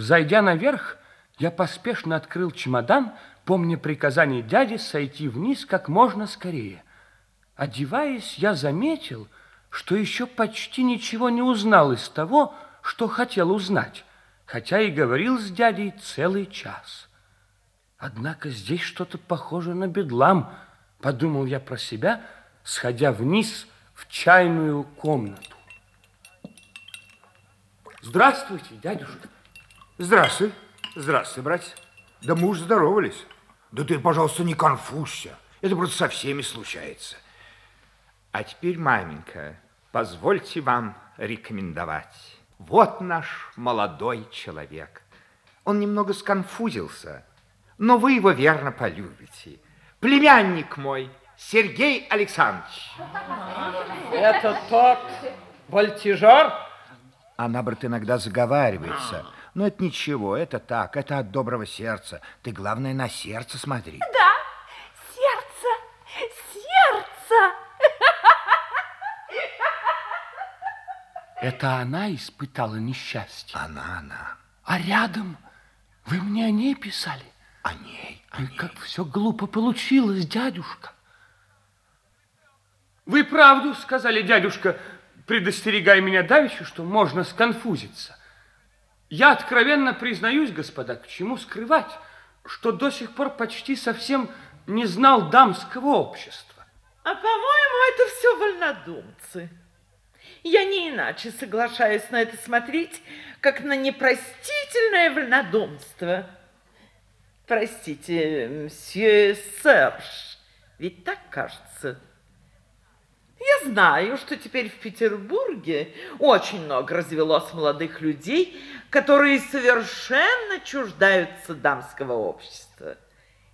Взойдя наверх, я поспешно открыл чемодан, помня приказание дяди сойти вниз как можно скорее. Одеваясь, я заметил, что еще почти ничего не узнал из того, что хотел узнать, хотя и говорил с дядей целый час. Однако здесь что-то похоже на бедлам, подумал я про себя, сходя вниз в чайную комнату. Здравствуйте, дядюшка. Здравствуй. Здравствуй, братец. Да мы уж здоровались. Да ты, пожалуйста, не конфузься. Это просто со всеми случается. А теперь, маменька, позвольте вам рекомендовать. Вот наш молодой человек. Он немного сконфузился, но вы его верно полюбите. Племянник мой, Сергей Александрович. Это тот вольтежер? Она, брат, иногда заговаривается. Но это ничего, это так, это от доброго сердца. Ты, главное, на сердце смотри. Да, сердце, сердце. Это она испытала несчастье? Она, она. А рядом вы мне о ней писали? О ней, о ней. как все глупо получилось, дядюшка. Вы правду сказали, дядюшка, предостерегая меня давеча, что можно сконфузиться. Я откровенно признаюсь, господа, к чему скрывать, что до сих пор почти совсем не знал дамского общества. А, по-моему, это все вольнодумцы. Я не иначе соглашаюсь на это смотреть, как на непростительное вольнодумство. Простите, мсье Серж, ведь так кажется. Я знаю, что теперь в Петербурге очень много развелось молодых людей, которые совершенно чуждаются дамского общества.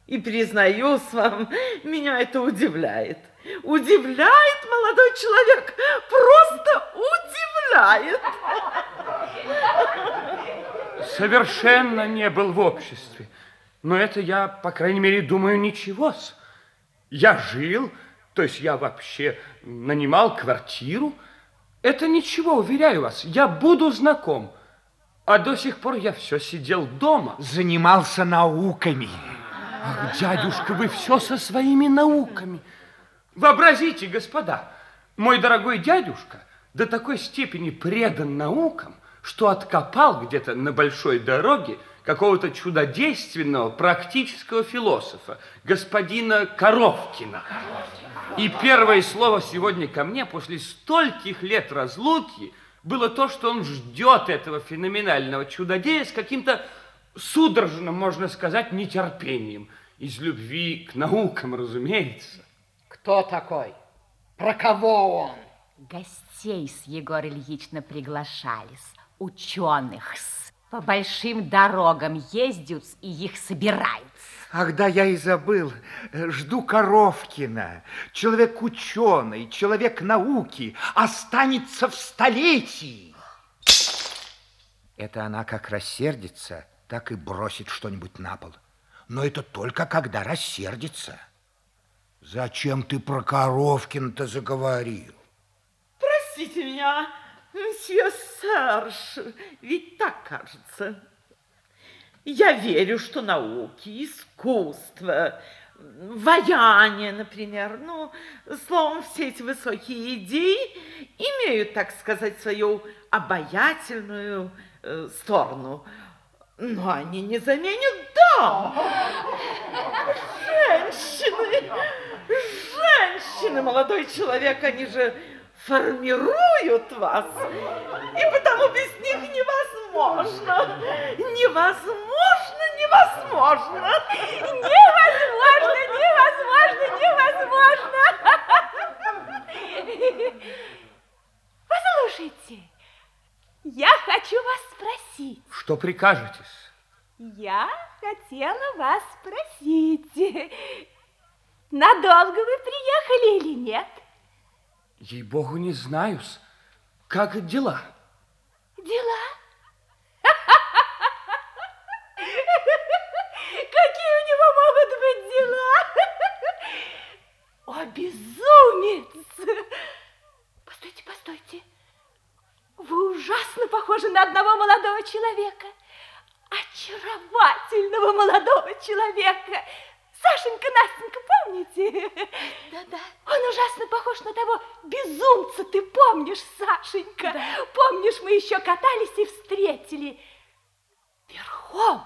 И, признаюсь вам, меня это удивляет. Удивляет молодой человек, просто удивляет. Совершенно не был в обществе. Но это я, по крайней мере, думаю, ничего -с. Я жил, то есть я вообще нанимал квартиру. Это ничего, уверяю вас, я буду знаком. А до сих пор я все сидел дома. Занимался науками. Ах, дядюшка, вы все со своими науками. Вообразите, господа, мой дорогой дядюшка до такой степени предан наукам, что откопал где-то на большой дороге какого-то чудодейственного практического философа, господина Коровкина. И первое слово сегодня ко мне после стольких лет разлуки было то, что он ждет этого феноменального чудодея с каким-то судорожным, можно сказать, нетерпением. Из любви к наукам, разумеется. Кто такой? Про кого он? Гостей с Егор Ильич приглашались, ученых -с. По большим дорогам ездят и их собирают. Ах, да, я и забыл. Жду Коровкина. Человек ученый, человек науки, останется в столетии. Это она как рассердится, так и бросит что-нибудь на пол. Но это только когда рассердится. Зачем ты про Коровкина-то заговорил? Простите меня, мсье Серж, ведь так кажется. Я верю, что науки, искусство, вояние, например, ну, словом, все эти высокие идеи имеют, так сказать, свою обаятельную э, сторону. Но они не заменят дам. Женщины, женщины, молодой человек, они же формируют вас. И потому без них невозможно. Невозможно, невозможно. Невозможно, невозможно, невозможно. Послушайте, я хочу вас спросить. Что прикажетесь? Я хотела вас спросить, надолго вы приехали или нет? Ей-богу, не знаю -с. Как дела? Дела? Какие у него могут быть дела? О, безумец! Постойте, постойте. Вы ужасно похожи на одного молодого человека. очаровательного молодого человека. Сашенька, Настенька, помните? Да-да. Он ужасно похож на того безумца, ты помнишь, Сашенька? Да. Помнишь, мы еще катались и встретили верхом